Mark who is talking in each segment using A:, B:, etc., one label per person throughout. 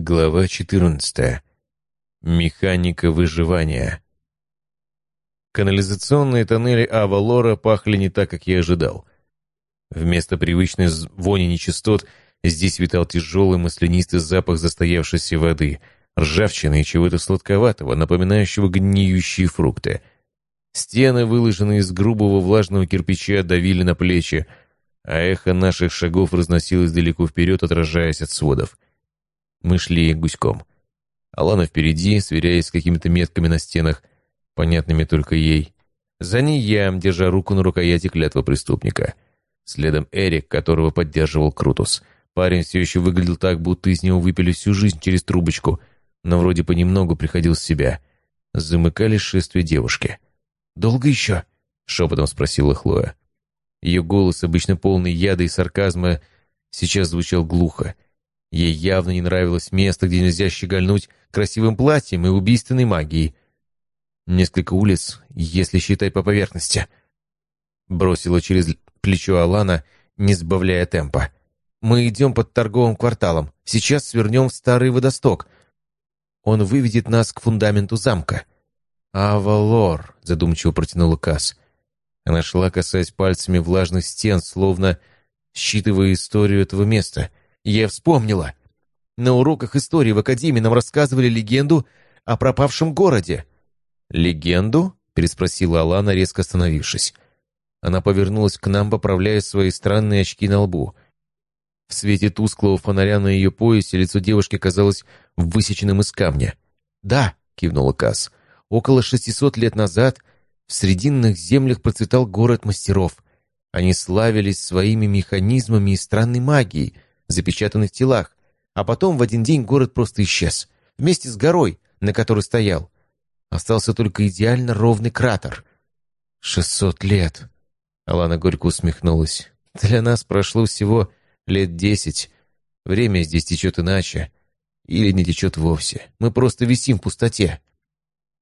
A: Глава 14. Механика выживания. Канализационные тоннели Авалора пахли не так, как я ожидал. Вместо привычной вони нечистот здесь витал тяжелый маслянистый запах застоявшейся воды, ржавчины и чего-то сладковатого, напоминающего гниющие фрукты. Стены, выложенные из грубого влажного кирпича, давили на плечи, а эхо наших шагов разносилось далеко вперед, отражаясь от сводов. Мы шли гуськом. Алана впереди, сверяясь с какими-то метками на стенах, понятными только ей. За ней я, держа руку на рукояти клятва преступника. Следом Эрик, которого поддерживал Крутус. Парень все еще выглядел так, будто из него выпили всю жизнь через трубочку, но вроде понемногу приходил в себя. Замыкали шествие девушки. «Долго еще?» — шепотом спросила Хлоя. Ее голос, обычно полный яда и сарказма, сейчас звучал глухо. Ей явно не нравилось место, где нельзя щегольнуть красивым платьем и убийственной магией. Несколько улиц, если считать по поверхности. Бросила через плечо Алана, не сбавляя темпа. «Мы идем под торговым кварталом. Сейчас свернем в старый водосток. Он выведет нас к фундаменту замка». «Авалор», — задумчиво протянула Касс. Она шла, касаясь пальцами влажных стен, словно считывая историю этого места — я вспомнила. На уроках истории в академии нам рассказывали легенду о пропавшем городе. «Легенду?» — переспросила Алана, резко остановившись. Она повернулась к нам, поправляя свои странные очки на лбу. В свете тусклого фонаря на ее поясе лицо девушки казалось высеченным из камня. «Да», — кивнула Касс, — «около шестисот лет назад в Срединных землях процветал город мастеров. Они славились своими механизмами и странной магией — запечатанных телах, а потом в один день город просто исчез, вместе с горой, на которой стоял. Остался только идеально ровный кратер. «Шестьсот лет!» Алана горько усмехнулась. «Для нас прошло всего лет десять. Время здесь течет иначе. Или не течет вовсе. Мы просто висим в пустоте».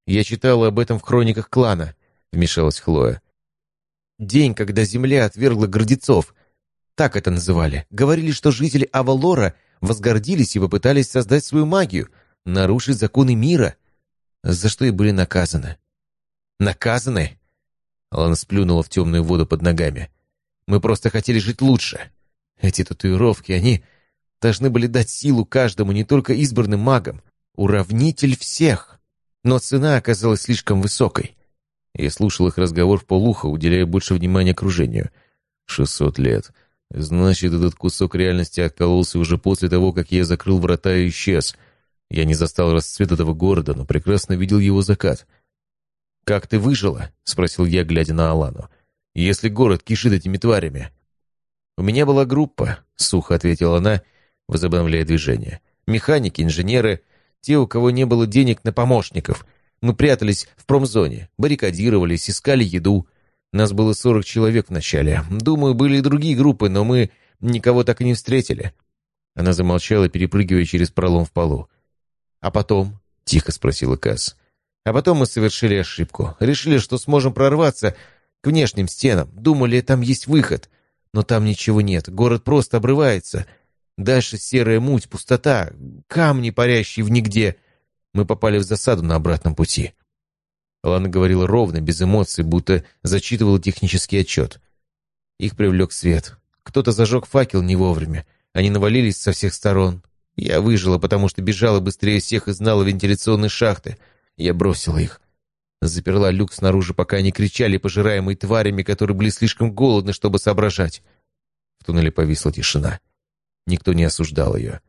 A: «Я читала об этом в хрониках клана», — вмешалась Хлоя. «День, когда земля отвергла гордецов, так это называли. Говорили, что жители Авалора возгордились и попытались создать свою магию, нарушить законы мира, за что и были наказаны. Наказаны? Алана сплюнула в темную воду под ногами. Мы просто хотели жить лучше. Эти татуировки, они должны были дать силу каждому, не только избранным магам. Уравнитель всех. Но цена оказалась слишком высокой. Я слушал их разговор в полухо, уделяя больше внимания окружению. Шестьсот лет. Значит, этот кусок реальности откололся уже после того, как я закрыл врата и исчез. Я не застал расцвет этого города, но прекрасно видел его закат. «Как ты выжила?» — спросил я, глядя на Алану. «Если город кишит этими тварями». «У меня была группа», — сухо ответила она, возобновляя движение. «Механики, инженеры, те, у кого не было денег на помощников. Мы прятались в промзоне, баррикадировались, искали еду. Нас было сорок человек вначале. Думаю, были и другие группы, но мы никого так и не встретили». Она замолчала, перепрыгивая через пролом в полу. «А потом?» — тихо спросила Касс. «А потом мы совершили ошибку. Решили, что сможем прорваться к внешним стенам. Думали, там есть выход. Но там ничего нет. Город просто обрывается. Дальше серая муть, пустота, камни, парящие в нигде. Мы попали в засаду на обратном пути». Лана говорила ровно, без эмоций, будто зачитывала технический отчет. Их привлек свет. Кто-то зажег факел не вовремя. Они навалились со всех сторон. Я выжила, потому что бежала быстрее всех и знала вентиляционные шахты. Я бросила их. Заперла люк снаружи, пока они кричали, пожираемые тварями, которые были слишком голодны, чтобы соображать. В туннеле повисла тишина. Никто не осуждал ее.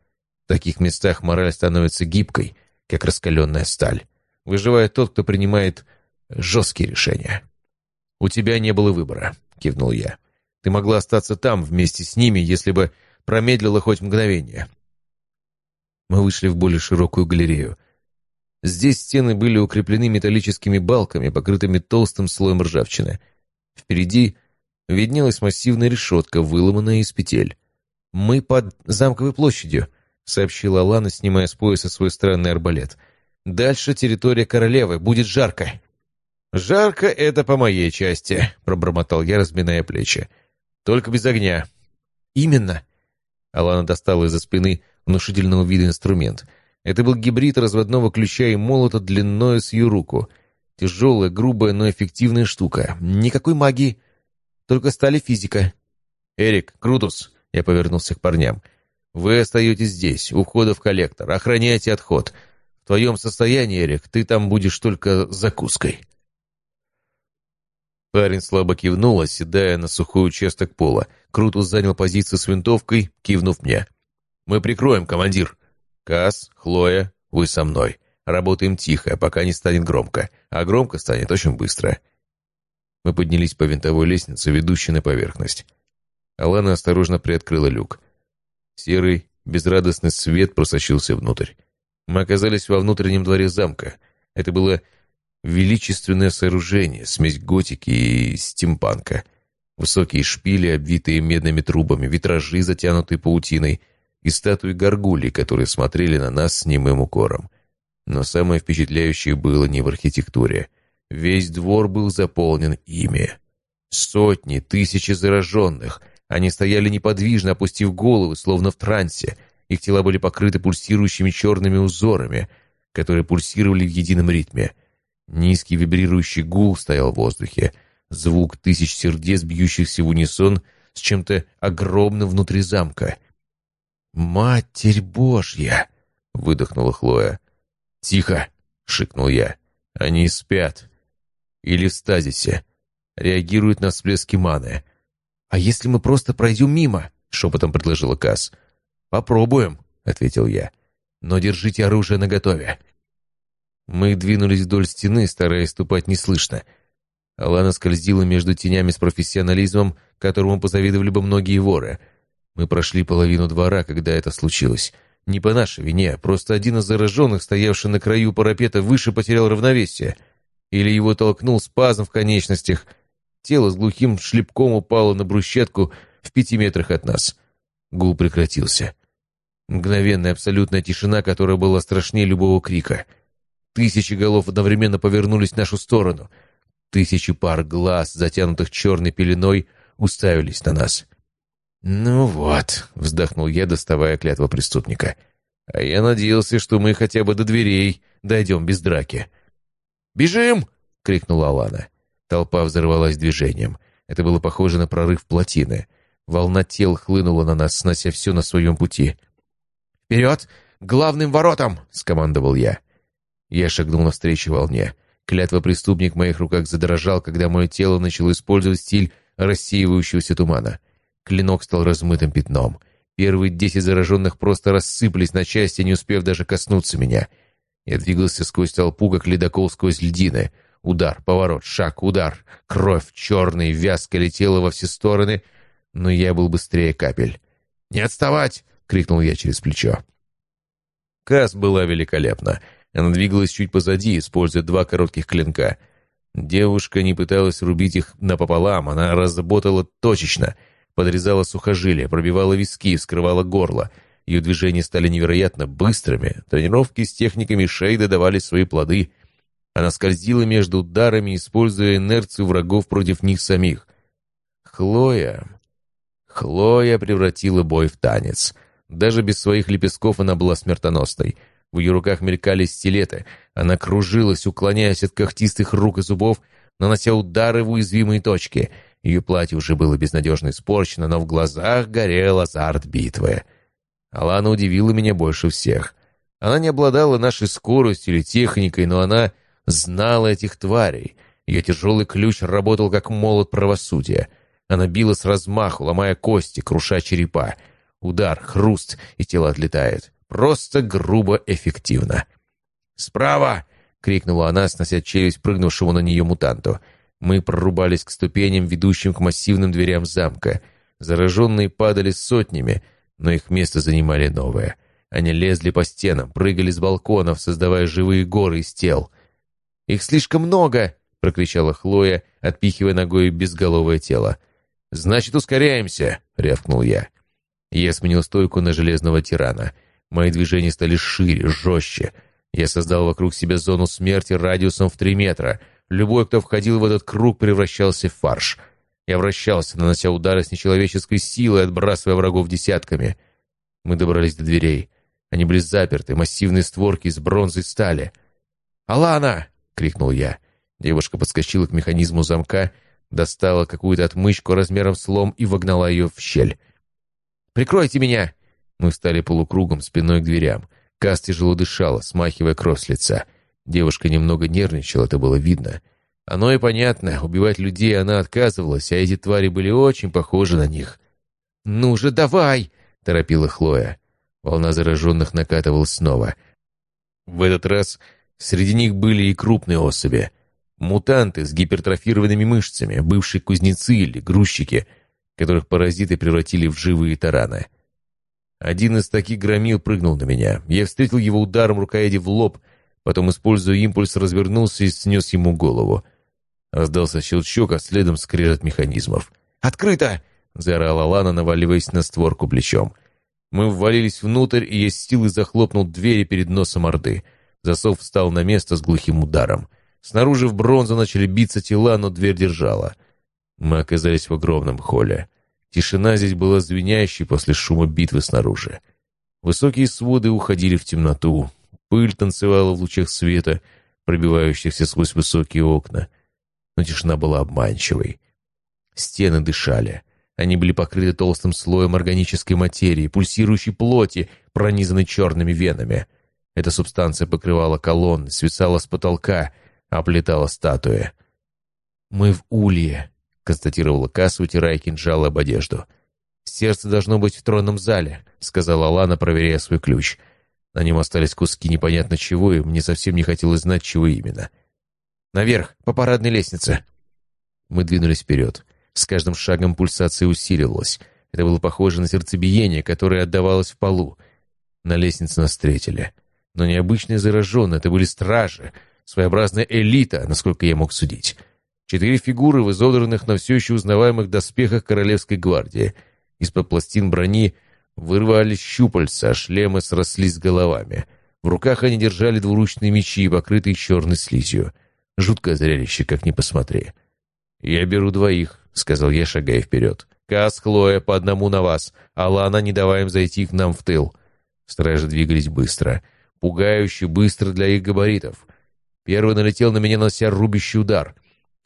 A: В таких местах мораль становится гибкой, как раскаленная сталь. Выживает тот, кто принимает жесткие решения. «У тебя не было выбора», — кивнул я. «Ты могла остаться там вместе с ними, если бы промедлила хоть мгновение». Мы вышли в более широкую галерею. Здесь стены были укреплены металлическими балками, покрытыми толстым слоем ржавчины. Впереди виднелась массивная решетка, выломанная из петель. «Мы под замковой площадью», — сообщила Алана, снимая с пояса свой странный арбалет. Дальше территория королевы. Будет жарко». «Жарко — это по моей части», — пробормотал я, разминая плечи. «Только без огня». «Именно». Алана достала из-за спины внушительного вида инструмент. Это был гибрид разводного ключа и молота длиной с ее руку. Тяжелая, грубая, но эффективная штука. Никакой магии, только стали физика. «Эрик, Крутус!» — я повернулся к парням. «Вы остаетесь здесь, у в коллектор. Охраняйте отход. В твоем состоянии, Эрик, ты там будешь только закуской». Парень слабо кивнул, оседая на сухой участок пола. Крутус занял позицию с винтовкой, кивнув мне. «Мы прикроем, командир!» «Касс, Хлоя, вы со мной. Работаем тихо, пока не станет громко. А громко станет очень быстро». Мы поднялись по винтовой лестнице, ведущей на поверхность. Алана осторожно приоткрыла люк. Серый, безрадостный свет просочился внутрь. Мы оказались во внутреннем дворе замка. Это было величественное сооружение, смесь готики и стимпанка. Высокие шпили, обвитые медными трубами, витражи, затянутые паутиной — и статуи горгулей, которые смотрели на нас с немым укором. Но самое впечатляющее было не в архитектуре. Весь двор был заполнен ими. Сотни, тысячи зараженных. Они стояли неподвижно, опустив головы, словно в трансе. Их тела были покрыты пульсирующими черными узорами, которые пульсировали в едином ритме. Низкий вибрирующий гул стоял в воздухе. Звук тысяч сердец, бьющихся в унисон, с чем-то огромным внутри замка — «Матерь Божья!» — выдохнула Хлоя. «Тихо!» — шикнул я. «Они спят. Или в стазисе. Реагируют на всплески маны. А если мы просто пройдем мимо?» — шепотом предложила Касс. «Попробуем», — ответил я. «Но держите оружие наготове». Мы двинулись вдоль стены, стараясь ступать неслышно. Алана скользила между тенями с профессионализмом, которому позавидовали бы многие воры — мы прошли половину двора, когда это случилось. Не по нашей вине, просто один из зараженных, стоявший на краю парапета, выше потерял равновесие. Или его толкнул спазм в конечностях. Тело с глухим шлепком упало на брусчатку в пяти метрах от нас. Гул прекратился. Мгновенная абсолютная тишина, которая была страшнее любого крика. Тысячи голов одновременно повернулись в нашу сторону. Тысячи пар глаз, затянутых черной пеленой, уставились на нас. «Ну вот», — вздохнул я, доставая клятву преступника. «А я надеялся, что мы хотя бы до дверей дойдем без драки». «Бежим!» — крикнула Алана. Толпа взорвалась движением. Это было похоже на прорыв плотины. Волна тел хлынула на нас, снося все на своем пути. «Вперед! К главным воротам!» — скомандовал я. Я шагнул навстречу волне. Клятва преступник в моих руках задрожал, когда мое тело начало использовать стиль рассеивающегося тумана. Клинок стал размытым пятном. Первые десять зараженных просто рассыпались на части, не успев даже коснуться меня. Я двигался сквозь толпу, как ледокол сквозь льдины. Удар, поворот, шаг, удар. Кровь черной, вязко летела во все стороны, но я был быстрее капель. «Не отставать!» — крикнул я через плечо. Кас была великолепна. Она двигалась чуть позади, используя два коротких клинка. Девушка не пыталась рубить их напополам, она разработала точечно — подрезала сухожилия, пробивала виски, вскрывала горло. Ее движения стали невероятно быстрыми. Тренировки с техниками Шейда давали свои плоды. Она скользила между ударами, используя инерцию врагов против них самих. Хлоя... Хлоя превратила бой в танец. Даже без своих лепестков она была смертоносной. В ее руках мелькали стилеты. Она кружилась, уклоняясь от когтистых рук и зубов, нанося удары в уязвимые точки — ее платье уже было безнадежно испорчено, но в глазах горел азарт битвы. Алана удивила меня больше всех. Она не обладала нашей скоростью или техникой, но она знала этих тварей. Ее тяжелый ключ работал как молот правосудия. Она била с размаху, ломая кости, круша черепа. Удар, хруст, и тело отлетает. Просто грубо эффективно. «Справа!» — крикнула она, снося челюсть прыгнувшему на нее мутанту. Мы прорубались к ступеням, ведущим к массивным дверям замка. Зараженные падали сотнями, но их место занимали новые. Они лезли по стенам, прыгали с балконов, создавая живые горы из тел. «Их слишком много!» — прокричала Хлоя, отпихивая ногой безголовое тело. «Значит, ускоряемся!» — рявкнул я. Я сменил стойку на железного тирана. Мои движения стали шире, жестче. Я создал вокруг себя зону смерти радиусом в три метра — Любой, кто входил в этот круг, превращался в фарш. Я вращался, нанося удары с нечеловеческой силой, отбрасывая врагов десятками. Мы добрались до дверей. Они были заперты, массивные створки из бронзы и стали. «Алана!» — крикнул я. Девушка подскочила к механизму замка, достала какую-то отмычку размером с лом и вогнала ее в щель. «Прикройте меня!» Мы встали полукругом, спиной к дверям. Кас тяжело дышала, смахивая кровь с лица. Девушка немного нервничала, это было видно. Оно и понятно, убивать людей она отказывалась, а эти твари были очень похожи на них. «Ну же, давай!» — торопила Хлоя. Волна зараженных накатывалась снова. В этот раз среди них были и крупные особи. Мутанты с гипертрофированными мышцами, бывшие кузнецы или грузчики, которых паразиты превратили в живые тараны. Один из таких громил прыгнул на меня. Я встретил его ударом рукояти в лоб, потом, используя импульс, развернулся и снес ему голову. Раздался щелчок, а следом скрежет механизмов. «Открыто!» — заорала Лана, наваливаясь на створку плечом. Мы ввалились внутрь, и я с силой захлопнул двери перед носом Орды. Засов встал на место с глухим ударом. Снаружи в бронзу начали биться тела, но дверь держала. Мы оказались в огромном холле. Тишина здесь была звенящей после шума битвы снаружи. Высокие своды уходили в темноту. Пыль танцевала в лучах света, пробивающихся сквозь высокие окна. Но тишина была обманчивой. Стены дышали. Они были покрыты толстым слоем органической материи, пульсирующей плоти, пронизанной черными венами. Эта субстанция покрывала колонны, свисала с потолка, оплетала статуи. «Мы в улье», — констатировала Касс, утирая кинжал об одежду. «Сердце должно быть в тронном зале», — сказала Лана, проверяя свой ключ. На нем остались куски непонятно чего, и мне совсем не хотелось знать, чего именно. «Наверх, по парадной лестнице». Мы двинулись вперед. С каждым шагом пульсация усиливалась. Это было похоже на сердцебиение, которое отдавалось в полу. На лестнице нас встретили. Но необычные зараженные, это были стражи, своеобразная элита, насколько я мог судить. Четыре фигуры в изодранных, но все еще узнаваемых доспехах Королевской гвардии. Из-под пластин брони вырвались щупальца, а шлемы срослись головами. В руках они держали двуручные мечи, покрытые черной слизью. Жуткое зрелище, как ни посмотри. «Я беру двоих», — сказал я, шагая вперед. «Кас, Хлоя, по одному на вас. Алана, не давай им зайти к нам в тыл». Стражи двигались быстро. Пугающе быстро для их габаритов. Первый налетел на меня, нося рубящий удар.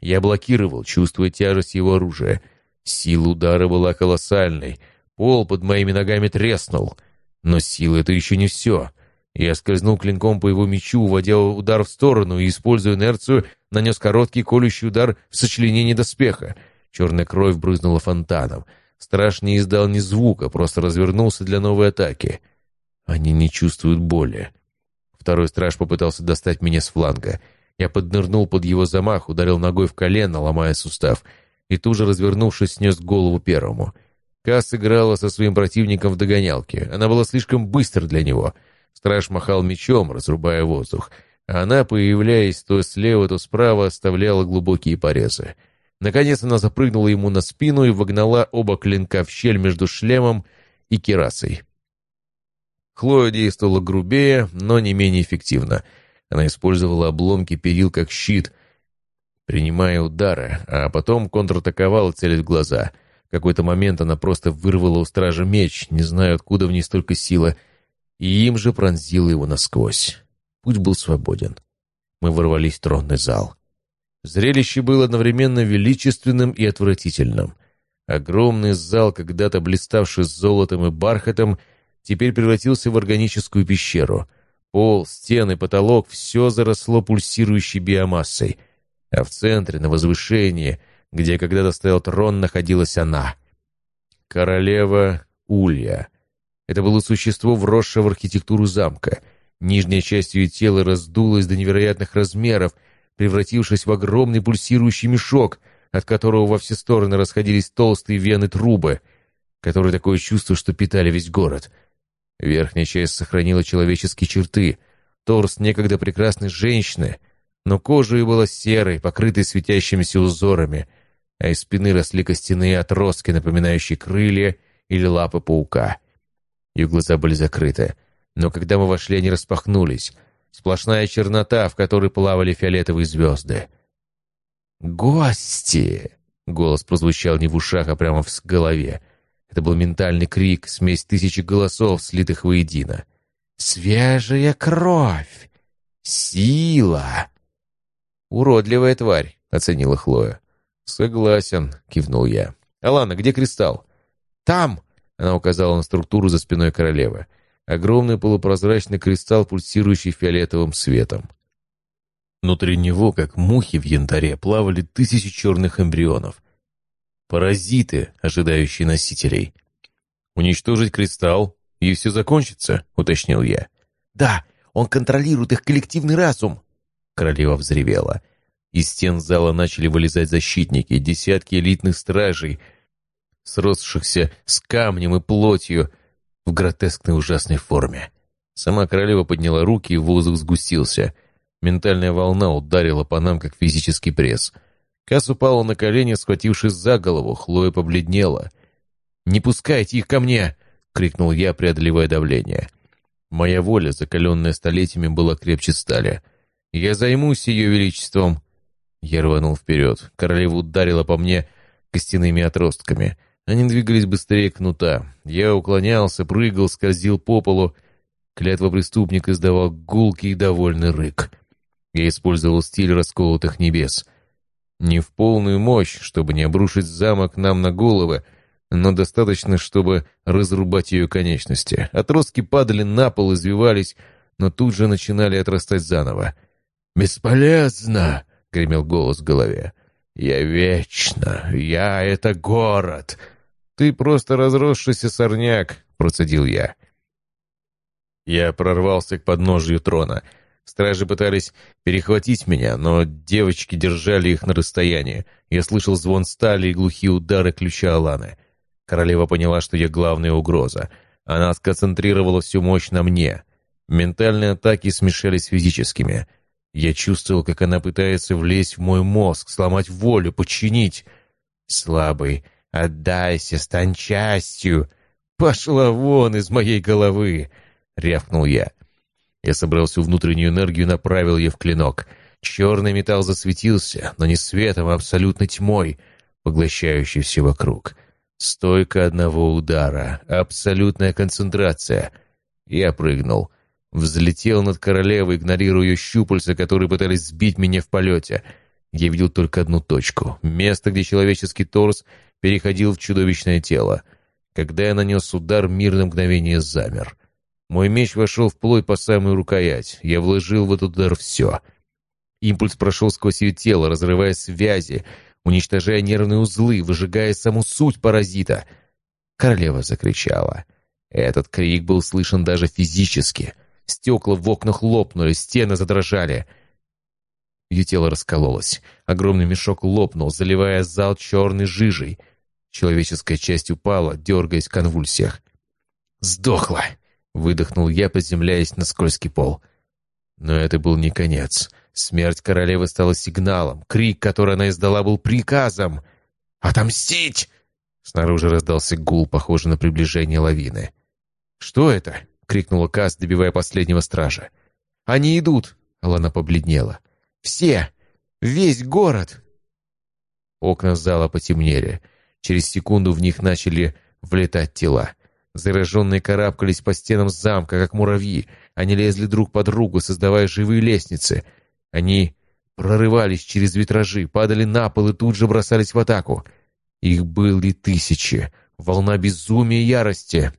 A: Я блокировал, чувствуя тяжесть его оружия. Сила удара была колоссальной. Пол под моими ногами треснул. Но сила — это еще не все. Я скользнул клинком по его мечу, уводя удар в сторону и, используя инерцию, нанес короткий колющий удар в сочленение доспеха. Черная кровь брызнула фонтаном. Страж не издал ни звука, просто развернулся для новой атаки. Они не чувствуют боли. Второй страж попытался достать меня с фланга. Я поднырнул под его замах, ударил ногой в колено, ломая сустав, и тут же, развернувшись, снес голову первому. Касс играла со своим противником в догонялке. Она была слишком быстра для него. Страж махал мечом, разрубая воздух. А она, появляясь то слева, то справа, оставляла глубокие порезы. Наконец она запрыгнула ему на спину и вогнала оба клинка в щель между шлемом и керасой. Хлоя действовала грубее, но не менее эффективно. Она использовала обломки перил как щит, принимая удары, а потом контратаковала, целясь в глаза. В какой-то момент она просто вырвала у стража меч, не знаю, откуда в ней столько силы, и им же пронзила его насквозь. Путь был свободен. Мы ворвались в тронный зал. Зрелище было одновременно величественным и отвратительным. Огромный зал, когда-то блиставший золотом и бархатом, теперь превратился в органическую пещеру. Пол, стены, потолок — все заросло пульсирующей биомассой. А в центре, на возвышении, где когда-то стоял трон, находилась она. Королева Улья. Это было существо, вросшее в архитектуру замка. Нижняя часть ее тела раздулась до невероятных размеров — превратившись в огромный пульсирующий мешок, от которого во все стороны расходились толстые вены трубы, которые такое чувство, что питали весь город. Верхняя часть сохранила человеческие черты, торс некогда прекрасной женщины, но кожа ее была серой, покрытой светящимися узорами, а из спины росли костяные отростки, напоминающие крылья или лапы паука. Ее глаза были закрыты, но когда мы вошли, они распахнулись — Сплошная чернота, в которой плавали фиолетовые звезды. «Гости!» — голос прозвучал не в ушах, а прямо в голове. Это был ментальный крик, смесь тысячи голосов, слитых воедино. Свежая кровь! Сила!» «Уродливая тварь», — оценила Хлоя. «Согласен», — кивнул я. «Алана, где кристалл?» «Там!» — она указала на структуру за спиной королевы. Огромный полупрозрачный кристалл, пульсирующий фиолетовым светом. Внутри него, как мухи в янтаре, плавали тысячи черных эмбрионов. Паразиты, ожидающие носителей. «Уничтожить кристалл, и все закончится», — уточнил я. «Да, он контролирует их коллективный разум», — королева взревела. Из стен зала начали вылезать защитники, десятки элитных стражей, сросшихся с камнем и плотью в гротескной ужасной форме. Сама королева подняла руки, и воздух сгустился. Ментальная волна ударила по нам, как физический пресс. Кас упала на колени, схватившись за голову, Хлоя побледнела. «Не пускайте их ко мне!» — крикнул я, преодолевая давление. Моя воля, закаленная столетиями, была крепче стали. «Я займусь ее величеством!» Я рванул вперед. Королева ударила по мне костяными отростками. Они двигались быстрее кнута. Я уклонялся, прыгал, скользил по полу. Клятва преступника издавал гулкий и довольный рык. Я использовал стиль расколотых небес. Не в полную мощь, чтобы не обрушить замок нам на головы, но достаточно, чтобы разрубать ее конечности. Отростки падали на пол, извивались, но тут же начинали отрастать заново. «Бесполезно!» — гремел голос в голове. «Я вечно! Я — это город!» «Ты просто разросшийся сорняк!» — процедил я. Я прорвался к подножию трона. Стражи пытались перехватить меня, но девочки держали их на расстоянии. Я слышал звон стали и глухие удары ключа Аланы. Королева поняла, что я главная угроза. Она сконцентрировала всю мощь на мне. Ментальные атаки смешались с физическими — я чувствовал, как она пытается влезть в мой мозг, сломать волю, подчинить. Слабый, отдайся, стань частью. Пошла вон из моей головы, рявкнул я. Я собрал всю внутреннюю энергию и направил ее в клинок. Черный металл засветился, но не светом, а абсолютной тьмой, поглощающей все вокруг. Стойка одного удара, абсолютная концентрация. Я прыгнул — Взлетел над королевой, игнорируя ее щупальца, которые пытались сбить меня в полете. Я видел только одну точку. Место, где человеческий торс переходил в чудовищное тело. Когда я нанес удар, мир на мгновение замер. Мой меч вошел вплоть по самую рукоять. Я вложил в этот удар все. Импульс прошел сквозь ее тело, разрывая связи, уничтожая нервные узлы, выжигая саму суть паразита. Королева закричала. Этот крик был слышен даже физически — Стекла в окнах лопнули, стены задрожали. Ее тело раскололось. Огромный мешок лопнул, заливая зал черной жижей. Человеческая часть упала, дергаясь в конвульсиях. «Сдохла!» — выдохнул я, приземляясь на скользкий пол. Но это был не конец. Смерть королевы стала сигналом. Крик, который она издала, был приказом. «Отомстить!» Снаружи раздался гул, похожий на приближение лавины. «Что это?» крикнула Кас, добивая последнего стража. «Они идут!» — Алана побледнела. «Все! Весь город!» Окна зала потемнели. Через секунду в них начали влетать тела. Зараженные карабкались по стенам замка, как муравьи. Они лезли друг под другу, создавая живые лестницы. Они прорывались через витражи, падали на пол и тут же бросались в атаку. Их были тысячи. Волна безумия и ярости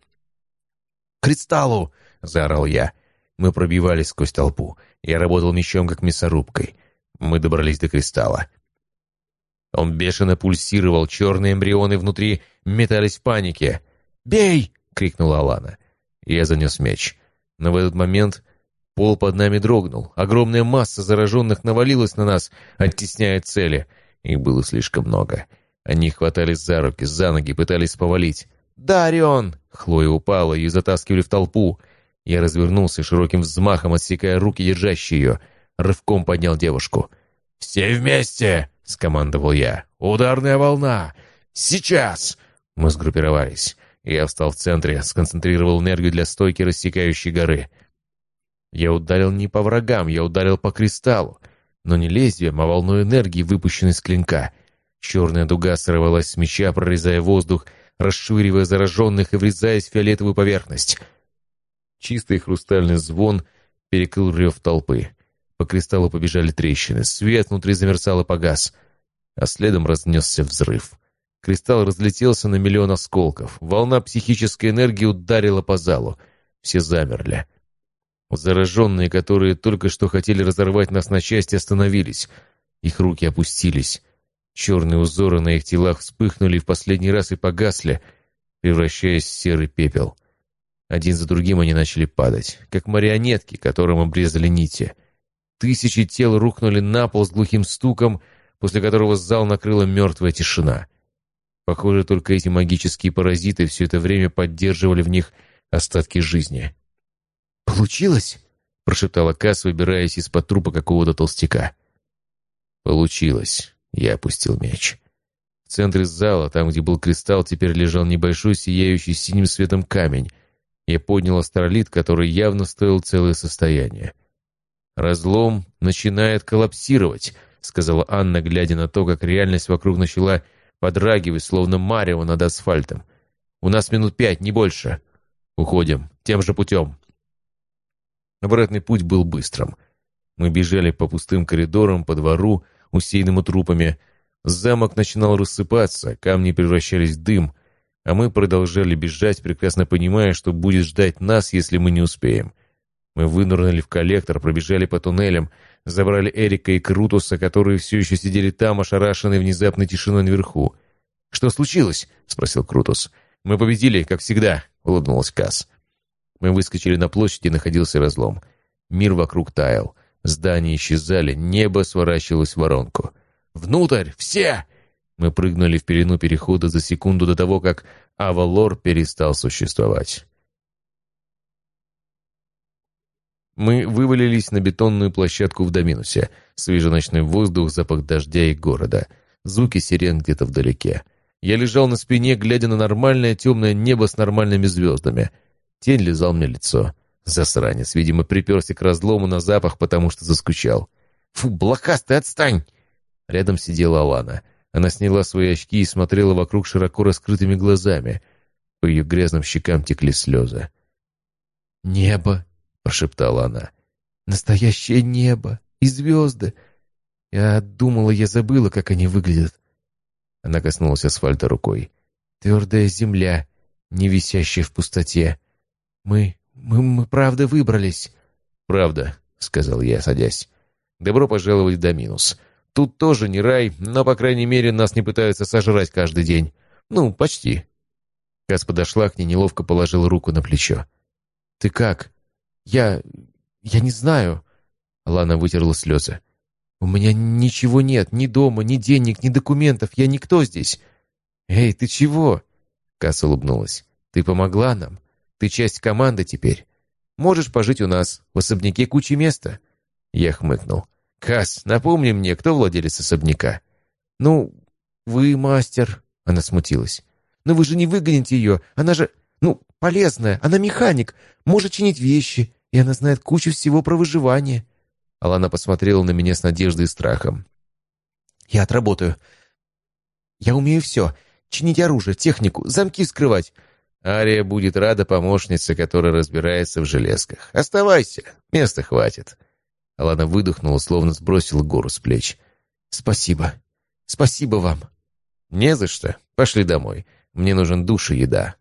A: кристаллу!» — заорал я. Мы пробивались сквозь толпу. Я работал мечом, как мясорубкой. Мы добрались до кристалла. Он бешено пульсировал, черные эмбрионы внутри метались в панике. «Бей!» — крикнула Алана. Я занес меч. Но в этот момент пол под нами дрогнул. Огромная масса зараженных навалилась на нас, оттесняя цели. Их было слишком много. Они хватались за руки, за ноги, пытались повалить. «Дарион!» Хлоя упала, и затаскивали в толпу. Я развернулся широким взмахом, отсекая руки, держащие ее. Рывком поднял девушку. «Все вместе!» — скомандовал я. «Ударная волна! Сейчас!» Мы сгруппировались. Я встал в центре, сконцентрировал энергию для стойки, рассекающей горы. Я ударил не по врагам, я ударил по кристаллу. Но не лезвием, а волной энергии, выпущенной с клинка. Черная дуга сорвалась с меча, прорезая воздух, расшвыривая зараженных и врезаясь в фиолетовую поверхность. Чистый хрустальный звон перекрыл рев толпы. По кристаллу побежали трещины, свет внутри замерцал и погас, а следом разнесся взрыв. Кристалл разлетелся на миллион осколков. Волна психической энергии ударила по залу. Все замерли. Зараженные, которые только что хотели разорвать нас на части, остановились. Их руки опустились. Черные узоры на их телах вспыхнули в последний раз и погасли, превращаясь в серый пепел. Один за другим они начали падать, как марионетки, которым обрезали нити. Тысячи тел рухнули на пол с глухим стуком, после которого зал накрыла мертвая тишина. Похоже, только эти магические паразиты все это время поддерживали в них остатки жизни.
B: «Получилось?»
A: — прошептала Касс, выбираясь из-под трупа какого-то толстяка. «Получилось». Я опустил меч. В центре зала, там, где был кристалл, теперь лежал небольшой сияющий синим светом камень, я поднял астролит, который явно стоил целое состояние. «Разлом начинает коллапсировать», — сказала Анна, глядя на то, как реальность вокруг начала подрагивать, словно марево над асфальтом. «У нас минут пять, не больше. Уходим. Тем же путем». Обратный путь был быстрым. Мы бежали по пустым коридорам, по двору, усеянному трупами. Замок начинал рассыпаться, камни превращались в дым — а мы продолжали бежать, прекрасно понимая, что будет ждать нас, если мы не успеем. Мы вынырнули в коллектор, пробежали по туннелям, забрали Эрика и Крутуса, которые все еще сидели там, ошарашенные внезапной тишиной наверху. «Что случилось?» — спросил Крутус. «Мы победили, как всегда», — улыбнулась Касс. Мы выскочили на площадь, и находился разлом. Мир вокруг таял. Здания исчезали, небо сворачивалось в воронку. «Внутрь! Все!» Мы прыгнули в перену перехода за секунду до того, как Авалор перестал существовать. Мы вывалились на бетонную площадку в Доминусе. Свежий ночной воздух, запах дождя и города. Звуки сирен где-то вдалеке. Я лежал на спине, глядя на нормальное темное небо с нормальными звездами. Тень лизал мне лицо. Засранец, видимо, приперся к разлому на запах, потому что заскучал. «Фу, блохастый, отстань!» Рядом сидела Алана. Она сняла свои очки и смотрела вокруг широко раскрытыми глазами. По ее грязным щекам текли слезы.
B: «Небо!» — прошептала она. «Настоящее небо! И звезды! Я думала, я забыла, как они выглядят».
A: Она коснулась асфальта рукой.
B: «Твердая земля, не висящая в пустоте. Мы, мы, мы правда выбрались?»
A: «Правда», — сказал я, садясь. «Добро пожаловать в Доминус. Тут тоже не рай, но, по крайней мере, нас не пытаются сожрать каждый день. Ну, почти». Кас подошла к ней, неловко положила руку на плечо.
B: «Ты как?» «Я... я не знаю». Лана вытерла слезы. «У меня ничего нет, ни дома, ни денег, ни документов. Я никто здесь». «Эй, ты чего?» Касс улыбнулась. «Ты помогла нам. Ты часть команды теперь. Можешь пожить у нас. В особняке куча места». Я хмыкнул. «Касс, напомни мне, кто владелец особняка?» «Ну, вы мастер», — она смутилась. «Но вы же не выгоните ее, она же, ну, полезная, она механик, может чинить вещи, и она знает кучу всего про выживание». Алана посмотрела на меня с надеждой и страхом. «Я отработаю. Я умею все. Чинить оружие, технику, замки скрывать».
A: Ария будет рада помощнице, которая разбирается в железках. «Оставайся, места хватит». Алана выдохнула, словно сбросила гору с плеч.
B: «Спасибо. Спасибо вам».
A: «Не за что. Пошли домой. Мне нужен душ и еда.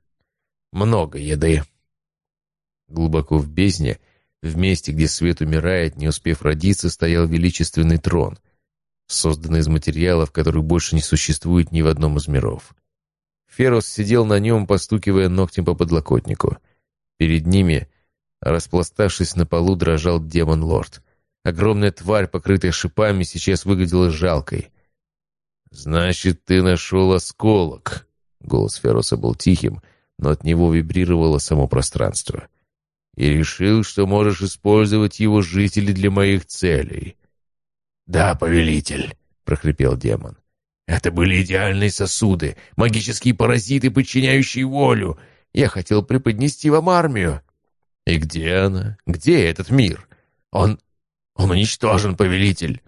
A: Много еды». Глубоко в бездне, в месте, где свет умирает, не успев родиться, стоял величественный трон, созданный из материалов, которых больше не существует ни в одном из миров. Ферос сидел на нем, постукивая ногтем по подлокотнику. Перед ними, распластавшись на полу, дрожал демон-лорд — Огромная тварь, покрытая шипами, сейчас выглядела жалкой. «Значит, ты нашел осколок!» Голос Фероса был тихим, но от него вибрировало само пространство. «И решил, что можешь использовать его жители для моих целей».
C: «Да, повелитель», — прохрипел демон. «Это были идеальные сосуды, магические паразиты, подчиняющие волю. Я хотел преподнести вам армию».
A: «И где она? Где этот мир?»
C: «Он он уничтожен, повелитель.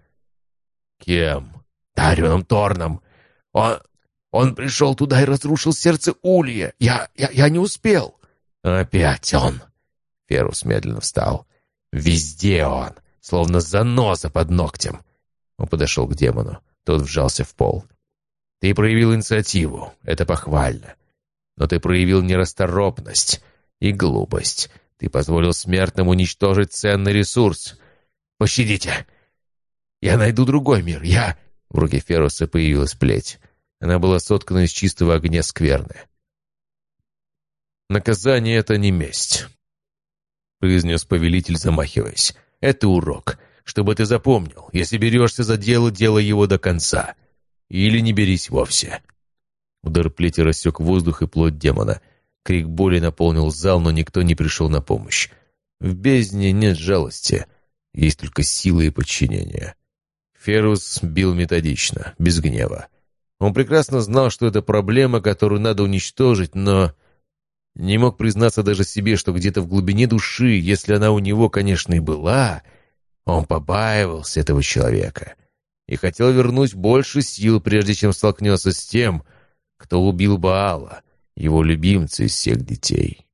A: Кем?
C: Дарионом Торном. Он, он пришел туда и разрушил сердце Улья. Я, я, я не успел.
A: Опять он.
B: Ферус медленно встал. «Везде он, словно заноза под ногтем». Он подошел к демону. Тот вжался в пол. «Ты проявил инициативу, это похвально. Но ты проявил нерасторопность и глупость. Ты позволил смертным уничтожить ценный ресурс. Пощадите! Я найду другой мир, я...» В руке Феруса появилась плеть. Она была соткана из чистого огня скверны. «Наказание — это не месть», — произнес повелитель, замахиваясь. «Это урок, чтобы ты запомнил. Если берешься за дело, делай его до конца. Или не берись вовсе». Удар плети рассек воздух и плоть демона. Крик боли наполнил зал, но никто не пришел на помощь. В бездне нет жалости, есть только сила и подчинение. Ферус бил методично, без гнева. Он прекрасно знал, что это проблема, которую надо уничтожить, но не мог признаться даже себе, что где-то в глубине души, если она у него, конечно, и была, он побаивался этого человека и хотел вернуть больше сил, прежде чем столкнется с тем, кто убил Баала, его любимца из всех детей.